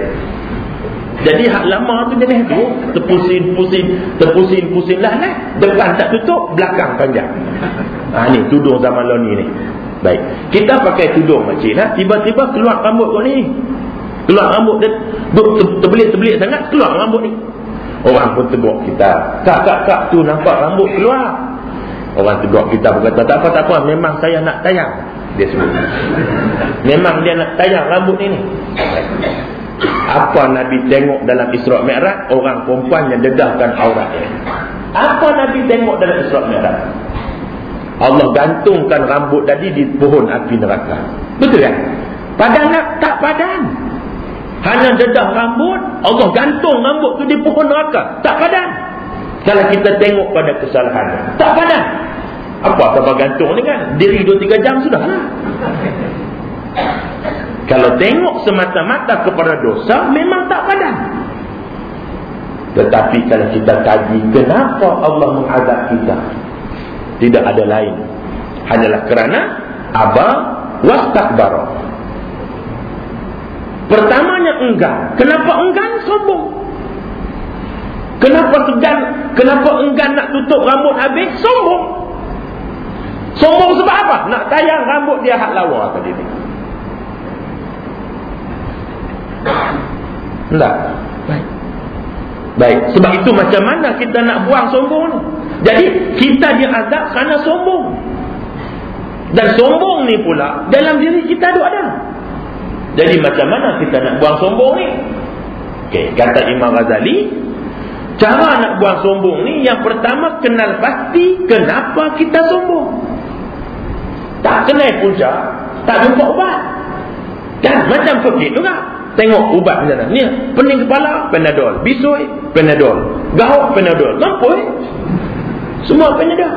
Jadi hak lama tu jenis tu terpusing-pusing, terpusing-pusing lah lah. Depan tak tutup, belakang panjang. Ha ni tudung zaman lo ni ni. Baik. Kita pakai tudung makcik lah. Tiba-tiba keluar rambut kau ni. Keluar rambut dia. Terbelit-terbelit sangat. Keluar rambut ni. Orang pun tegur kita. Kak, kak, kak tu nampak rambut keluar. Orang tegur kita berkata. Tak apa, tak apa. Memang saya nak tayang. Dia sebut. Memang dia nak tayang rambut ni ni. Apa Nabi tengok dalam Isra' Mi'raj? Orang perempuan yang dedahkan auratnya. Apa Nabi tengok dalam Isra' Mi'raj? Allah gantungkan rambut tadi di pohon api neraka. Betul kan? Padan tak padan. Hanya dedah rambut, Allah gantung rambut tu di pohon neraka. Tak padan. Kalau kita tengok pada kesalahan, tak padan. Apa sebab gantung ni kan? Diri 2-3 jam sudah lah. Kalau tengok semata-mata kepada dosa, memang tak padan. Tetapi kalau kita kaji, kenapa Allah menghadap kita? Tidak ada lain. Hanyalah kerana aba wastakbara. Pertamanya enggan. Kenapa enggan? Sombong. Kenapa segan kenapa enggan nak tutup rambut habis? Sombong. Sombong sebab apa? Nak tayang rambut dia hak lawa tadi ni. Enggak? Baik. Baik. Sebab itu macam mana kita nak buang sombong ni jadi kita diazab kerana sombong. Dan sombong ni pula dalam diri kita ada ada. Jadi macam mana kita nak buang sombong ni? Okey, kata Imam Ghazali, cara nak buang sombong ni yang pertama kenal pasti kenapa kita sombong. Tak kenal punca, tak jumpa ubat. Dan macam fikir juga. Tengok ubat macam mana. Ni, pening kepala, Panadol. Bisui, Panadol. Gahuk, Panadol. Nampak eh? Semua penyedap.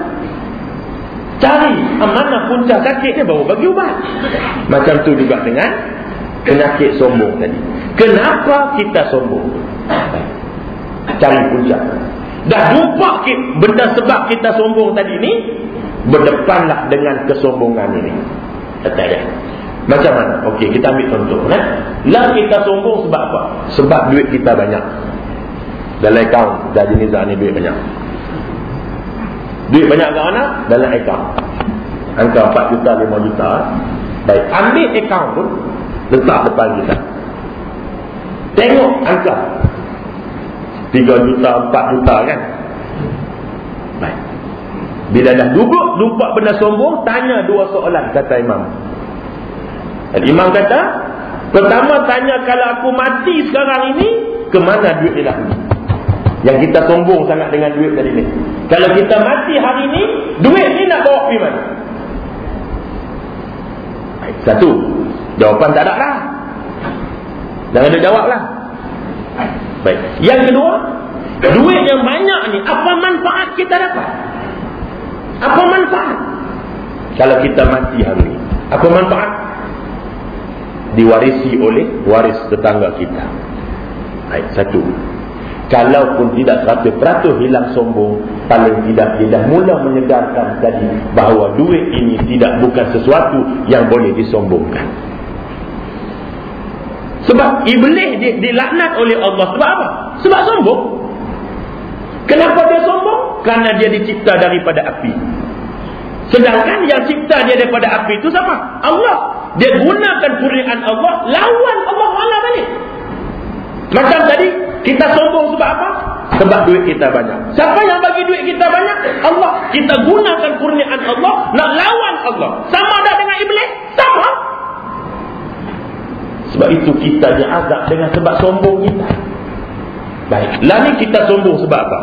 Cari mana punca sakit dia baru bagi ubat. Macam tu juga dengan penyakit sombong tadi. Kenapa kita sombong? Cari punca. Dah jumpa benda sebab kita sombong tadi ni, berdepanlah dengan kesombongan ini. Kata dia. Macam mana? Okey, kita ambil contoh. Eh? Lah kita sombong sebab apa? Sebab duit kita banyak. Dalam akaun, dah jenis ni duit banyak. Duit banyak ke mana? Dalam akaun. Angka 4 juta, 5 juta. Baik, ambil akaun pun. Letak depan kita. Tengok angka. 3 juta, 4 juta kan? Baik. Bila dah duduk, lupa benda sombong, tanya dua soalan, kata imam. Imam kata, pertama tanya kalau aku mati sekarang ini, ke mana duit dah? Yang kita sombong sangat dengan duit tadi ni. Kalau kita mati hari ini, duit ni nak bawa pergi mana? Satu, jawapan tak ada lah. Jangan ada jawab lah. Baik. Yang kedua, duit yang banyak ni, apa manfaat kita dapat? Apa manfaat? Kalau kita mati hari ini, apa manfaat? Diwarisi oleh waris tetangga kita. Baik, satu. Kalaupun tidak satu peratus hilang sombong, paling tidak dia dah mula menyedarkan tadi bahawa duit ini tidak bukan sesuatu yang boleh disombongkan. Sebab iblis dilaknat oleh Allah. Sebab apa? Sebab sombong. Kenapa dia sombong? Karena dia dicipta daripada api. Sedangkan yang cipta dia daripada api itu siapa? Allah. Dia gunakan kurniaan Allah lawan Allah Allah balik. Macam tadi kita sombong sebab apa? Sebab duit kita banyak. Siapa yang bagi duit kita banyak? Allah. Kita gunakan kurniaan Allah nak lawan Allah. Sama dah dengan iblis? Sama. Sebab itu kita diazab dengan sebab sombong kita. Baik. Lalu kita sombong sebab apa?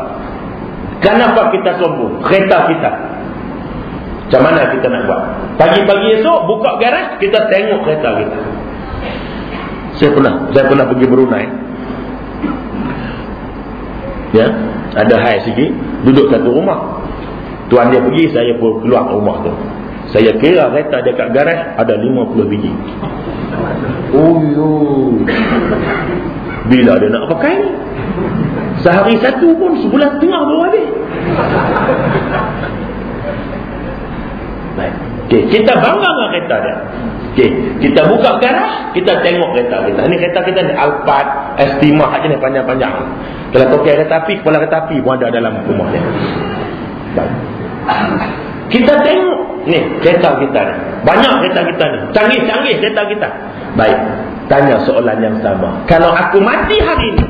Kenapa kita sombong? Kereta kita. Macam mana kita nak buat? Pagi-pagi esok buka garaj kita tengok kereta kita. Saya pernah, saya pernah pergi Brunei ya? Ada hai sikit duduk satu rumah. Tuan dia pergi saya pun keluar rumah tu. Saya kira kereta dia kat garaj ada 50 biji. Oh yo. Bila dia nak pakai ni? Sehari satu pun sebulan tengah baru habis. Baik Okay, kita bangga dengan kereta dia. Okay, kita buka garaj, kita tengok kereta kita. Ini kereta kita ni Alphard, Estima aja ni panjang-panjang. Kalau kau kereta api, kepala kereta api pun ada dalam rumah dia. Kita tengok ni kereta kita ni. Banyak kereta kita ni. Canggih-canggih kereta kita. Baik. Tanya soalan yang sama. Kalau aku mati hari ini,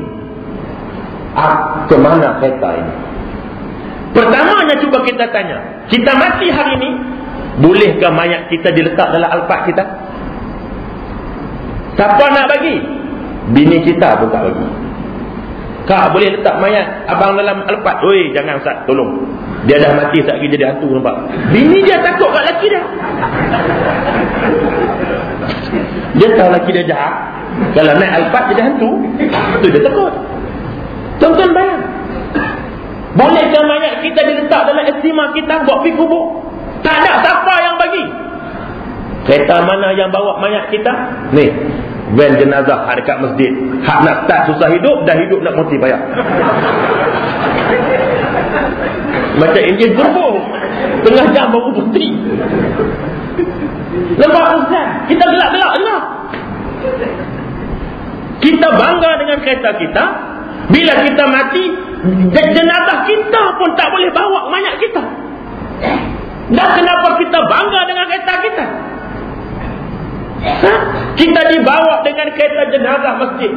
ke mana kereta ini? Pertamanya cuba kita tanya. Kita mati hari ini, Bolehkah mayat kita diletak dalam alfak kita? Siapa nak bagi? Bini kita pun tak bagi. Kak boleh letak mayat abang dalam alfak. Oi, jangan Ustaz, tolong. Dia dah mati saat lagi jadi hantu nampak. Bini dia takut kat laki dia. Dia tahu laki dia jahat. Kalau naik alfak jadi hantu, tu dia takut. Tonton bayang. Bolehkah mayat kita diletak dalam estima kita buat pergi kubur? Tak ada siapa yang bagi. Kereta mana yang bawa mayat kita? Ni. Van jenazah hak dekat masjid. Hak nak start susah hidup, dah hidup nak mati bayar. Macam enjin turbo. Tengah jam baru berhenti. Lepas Ustaz, kita gelak-gelak dengar. Kita bangga dengan kereta kita. Bila kita mati, jenazah kita pun tak boleh bawa mayat kita. Dan kenapa kita bangga dengan kereta kita? Ha? Kita dibawa dengan kereta jenazah masjid.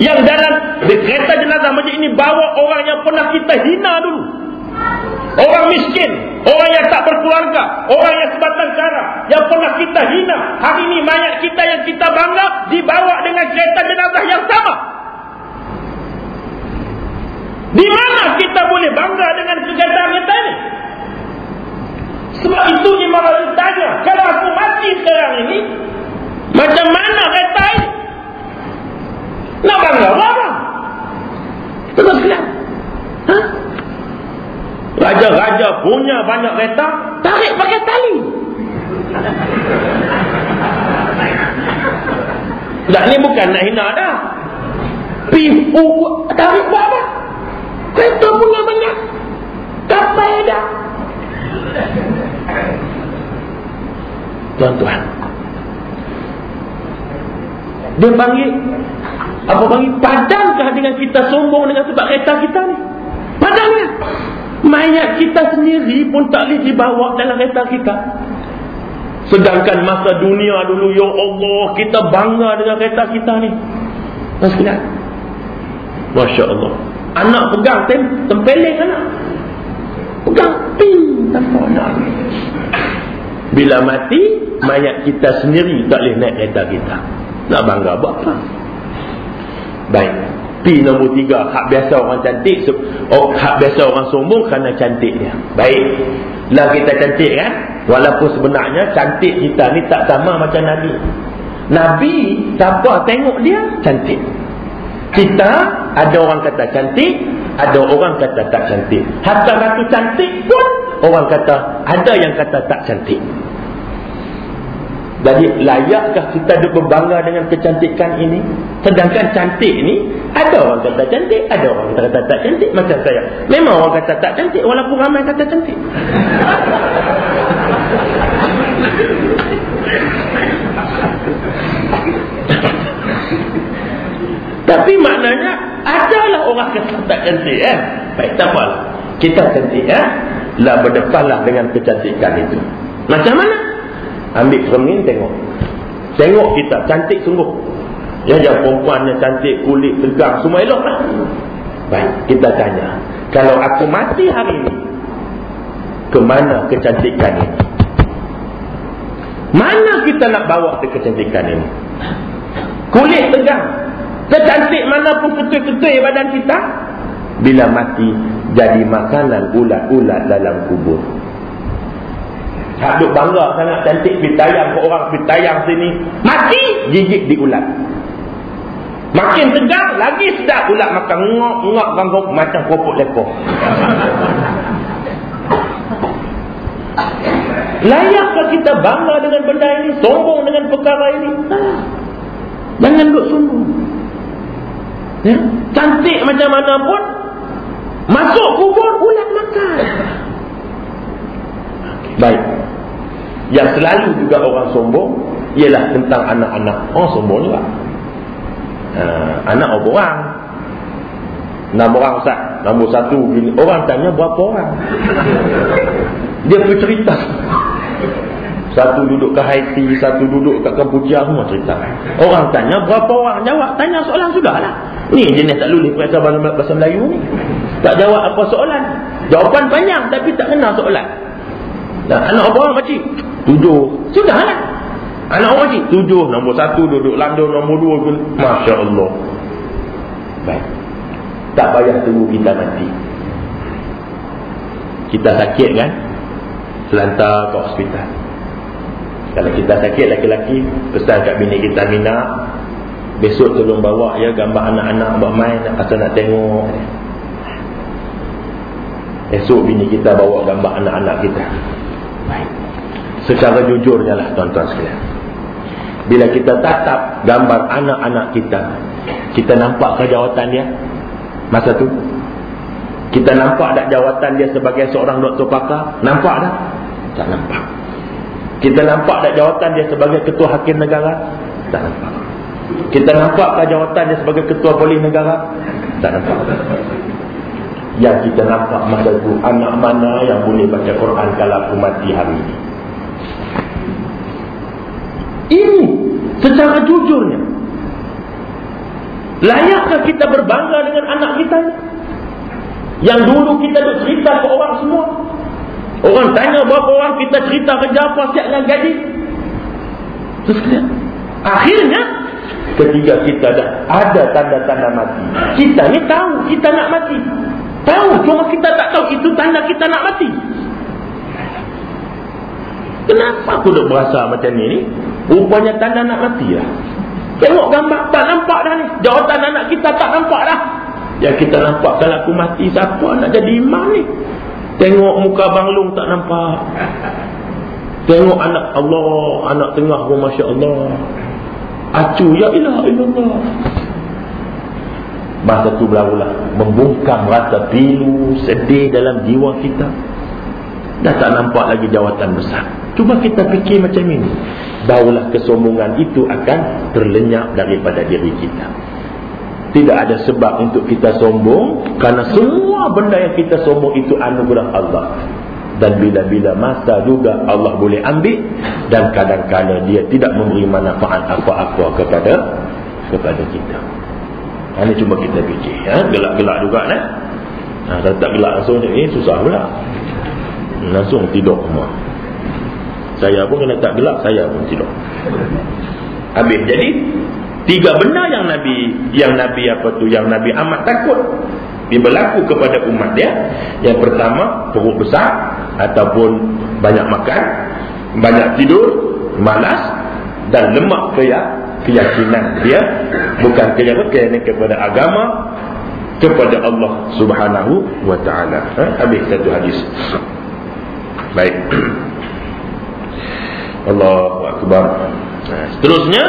Yang dalam kereta jenazah masjid ini bawa orang yang pernah kita hina dulu. Orang miskin, orang yang tak berkeluarga, orang yang sebatang cara, yang pernah kita hina. Hari ini mayat kita yang kita bangga dibawa dengan kereta jenazah yang sama. Di mana kita boleh bangga dengan kegiatan kita ini? Sebab itu Imam Rasul tanya, kalau aku mati sekarang ini, macam mana kereta ini? Nak bangga apa? Terus sekalian. Ha? Raja-raja punya banyak kereta, tarik pakai tali. Tak ni bukan nak hina dah. Pipu tarik buat apa? Kereta punya banyak. Kapal dah. Tuan-tuan. Dia panggil apa panggil padankah dengan kita sombong dengan sebab kereta kita ni? Padannya. Mayat kita sendiri pun tak boleh dibawa dalam kereta kita. Sedangkan masa dunia dulu ya Allah kita bangga dengan kereta kita ni. Masya Masya Allah. Anak pegang tem tempeleng anak. Pegang pin tanpa anak. Bila mati, mayat kita sendiri tak boleh naik kereta kita. Nak bangga buat apa? Baik. P nombor tiga, hak biasa orang cantik. Oh, hak biasa orang sombong kerana cantik dia. Baik. Lah kita cantik kan? Walaupun sebenarnya cantik kita ni tak sama macam Nabi. Nabi, siapa tengok dia, cantik. Kita, ada orang kata cantik, ada orang kata tak cantik. Hatta ratu cantik pun, orang kata, ada yang kata tak cantik. Jadi layakkah kita berbangga dengan kecantikan ini? Sedangkan cantik ini ada orang kata cantik, ada orang kata tak cantik macam saya. Memang orang kata tak cantik walaupun ramai kata cantik. Tapi maknanya adalah orang kata tak cantik eh. Baik tak apa. Kita cantik eh. Lah berdepanlah dengan kecantikan itu. Macam mana? Ambil cermin tengok. Tengok kita. Cantik sungguh. Ya, ya perempuannya cantik, kulit tegang. Semua elok lah. Baik, kita tanya. Kalau aku mati hari ini. Kemana kecantikan ini? Mana kita nak bawa ke kecantikan ini? Kulit tegang. Secantik mana pun ketul-ketul badan kita. Bila mati, jadi makanan ulat-ulat dalam kubur. Tak duk bangga sangat cantik pergi tayang ke orang pergi tayang sini. Mati gigit di ulat. Makin tegang lagi sedap ulat makan ngok-ngok ganggup macam kopok lepoh. Layakkah kita bangga dengan benda ini? Sombong dengan perkara ini? Jangan duk sombong. Ya? Cantik macam mana pun. Masuk kubur, ulat makan. Baik. Yang selalu juga orang sombong ialah tentang anak-anak. Oh sombong juga. Uh, anak berapa orang? Enam orang Ustaz. Nombor satu. Orang tanya berapa orang? Dia bercerita. Satu duduk ke Haiti, satu duduk ke Kampuchia, semua cerita. Orang tanya berapa orang? Jawab. Tanya soalan sudah lah. Ni jenis tak lulus periksa bahasa Melayu ni. Tak jawab apa soalan. Jawapan panjang tapi tak kenal soalan. Dan anak orang pakcik? Tujuh. Sudahlah. Anak orang pakcik? Tujuh. Nombor satu duduk landung. Nombor dua pun. Masya Allah. Baik. Tak payah tunggu kita mati. Kita sakit kan? Selantar ke hospital. Kalau kita sakit laki-laki. Pesan kat bini kita Mina. Besok tolong bawa ya gambar anak-anak buat main. Asal nak tengok. Esok bini kita bawa gambar anak-anak kita. Baik. Secara jujurnya lah tuan-tuan sekalian. Bila kita tatap gambar anak-anak kita, kita nampak ke jawatan dia? Masa tu? Kita nampak tak jawatan dia sebagai seorang doktor pakar? Nampak tak? Tak nampak. Kita nampak tak jawatan dia sebagai ketua hakim negara? Tak nampak. Kita nampak tak jawatan dia sebagai ketua polis negara? Tak nampak yang kita nampak masa itu anak mana yang boleh baca Quran kalau aku mati hari ini ini secara jujurnya. Layakkah kita berbangga dengan anak kita? Yang dulu kita cerita ke orang semua. Orang tanya berapa orang kita cerita kerja apa siap dengan gaji. Terus akhirnya ketika kita dah ada tanda-tanda mati kita ni tahu kita nak mati. Tahu, cuma kita tak tahu itu tanda kita nak mati. Kenapa aku duk berasa macam ni ni? Rupanya tanda nak mati lah. Tengok gambar, tak nampak dah ni. Jawatan anak kita tak nampak dah. Yang kita nampak kalau aku mati, siapa nak jadi imam ni? Tengok muka Bang Long tak nampak. Tengok anak Allah, anak tengah pun Masya Allah. Acu, ya ilah, ilah. Masa tu barulah membungkam rasa pilu, sedih dalam jiwa kita. Dah tak nampak lagi jawatan besar. Cuba kita fikir macam ini. Barulah kesombongan itu akan terlenyap daripada diri kita. Tidak ada sebab untuk kita sombong. Karena semua benda yang kita sombong itu anugerah Allah. Dan bila-bila masa juga Allah boleh ambil. Dan kadang-kadang dia tidak memberi manfaat apa-apa kepada kepada kita. Ini cuma kita fikir ya? Gelak-gelak juga kan ha, Kalau tak gelak langsung ni Susah pula Langsung tidur semua saya pun kena tak gelap saya pun tidur habis jadi tiga benda yang nabi yang nabi apa tu yang nabi amat takut dia berlaku kepada umat dia yang pertama perut besar ataupun banyak makan banyak tidur malas dan lemak keyakinan dia bukan keyakinan kepada agama kepada Allah Subhanahu wa taala. Ha? Habis satu hadis. Baik. Allahu akbar. Ha, seterusnya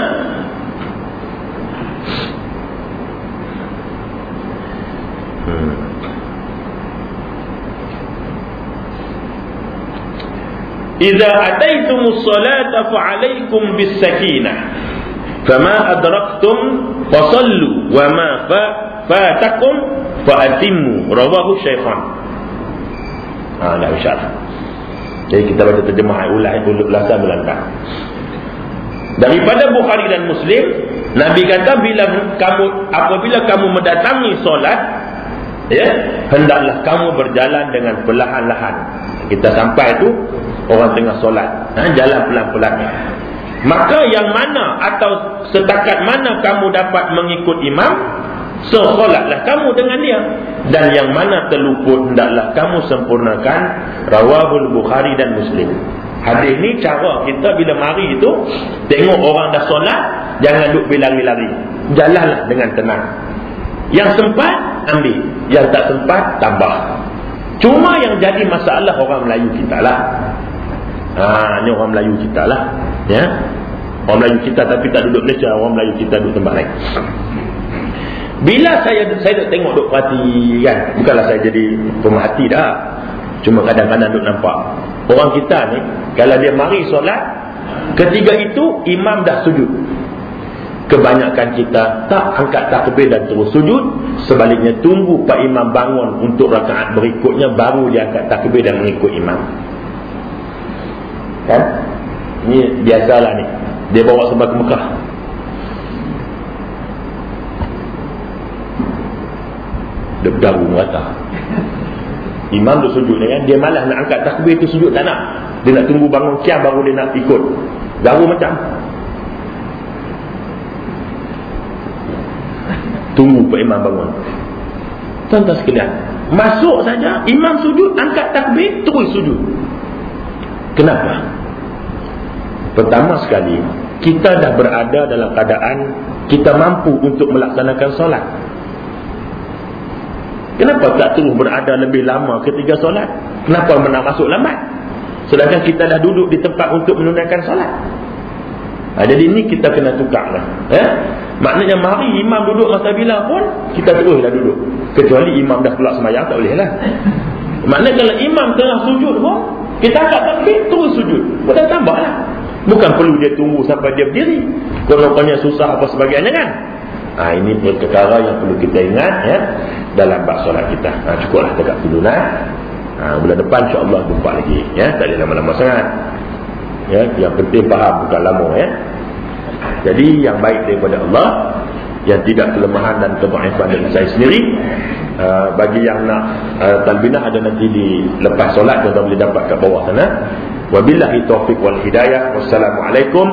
hmm. Idza ataitumus salata fa'alaikum bis sakinah. Fama adraktum fasallu wa ma fa fatakum fa'atimu rawahu syaitan ha dah insyaAllah jadi kita baca terjemah ulah ulah ulasan belakang. Daripada Bukhari dan Muslim Nabi kata bila kamu apabila kamu mendatangi solat ya hendaklah kamu berjalan dengan perlahan-lahan. Kita sampai tu orang tengah solat. Ha, jalan pelan-pelan. Maka yang mana atau setakat mana kamu dapat mengikut imam So solatlah kamu dengan dia. Dan yang mana terluput Hendaklah kamu sempurnakan Rawahul Bukhari dan Muslim. Hadis ni cara kita bila mari itu Tengok orang dah solat Jangan duduk berlari-lari. Jalanlah dengan tenang. Yang sempat ambil. Yang tak sempat tambah. Cuma yang jadi masalah orang Melayu kita lah. Ha, Ini orang Melayu kita lah. Ya? Orang Melayu kita tapi tak duduk Malaysia Orang Melayu kita duduk tempat lain bila saya saya duk tengok duk perhati kan, bukanlah saya jadi pemerhati dah. Cuma kadang-kadang duk nampak. Orang kita ni kalau dia mari solat, ketiga itu imam dah sujud. Kebanyakan kita tak angkat takbir dan terus sujud, sebaliknya tunggu pak imam bangun untuk rakaat berikutnya baru dia angkat takbir dan mengikut imam. Kan? Ini biasalah ni. Dia bawa sebab ke Mekah. Dia bergaru merata imam tu sujud ni kan dia malas nak angkat takbir tu sujud tak nak. Dia nak tunggu bangun kiam baru dia nak ikut. Garu macam. Tunggu pak imam bangun. Tuan-tuan sekalian masuk saja imam sujud angkat takbir terus sujud. Kenapa? Pertama sekali kita dah berada dalam keadaan kita mampu untuk melaksanakan solat Kenapa tak terus berada lebih lama ketika solat? Kenapa nak masuk lambat? Sedangkan kita dah duduk di tempat untuk menunaikan solat. Ha, jadi ini kita kena tukar lah. Eh? Maknanya mari imam duduk masa bila pun, kita terus dah duduk. Kecuali imam dah keluar semayang, tak boleh lah. Maknanya kalau imam tengah sujud pun, kita angkat takbir, terus sujud. Boleh tambah lah. Bukan perlu dia tunggu sampai dia berdiri. Kalau susah apa sebagainya kan? Ha, ini perkara yang perlu kita ingat ya dalam bab solat kita. Ha, cukuplah tegak dulu lah. Ha, bulan depan insya-Allah jumpa lagi ya. Tak ada lama-lama sangat. Ya, yang penting faham bukan lama ya. Jadi yang baik daripada Allah yang tidak kelemahan dan kebaikan dari saya sendiri uh, bagi yang nak uh, talbinah ada nanti di lepas solat kita boleh dapat kat bawah sana wabillahi taufiq wal hidayah wassalamualaikum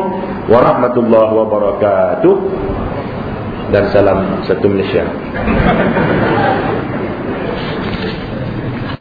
warahmatullahi wabarakatuh dan salam satu Malaysia.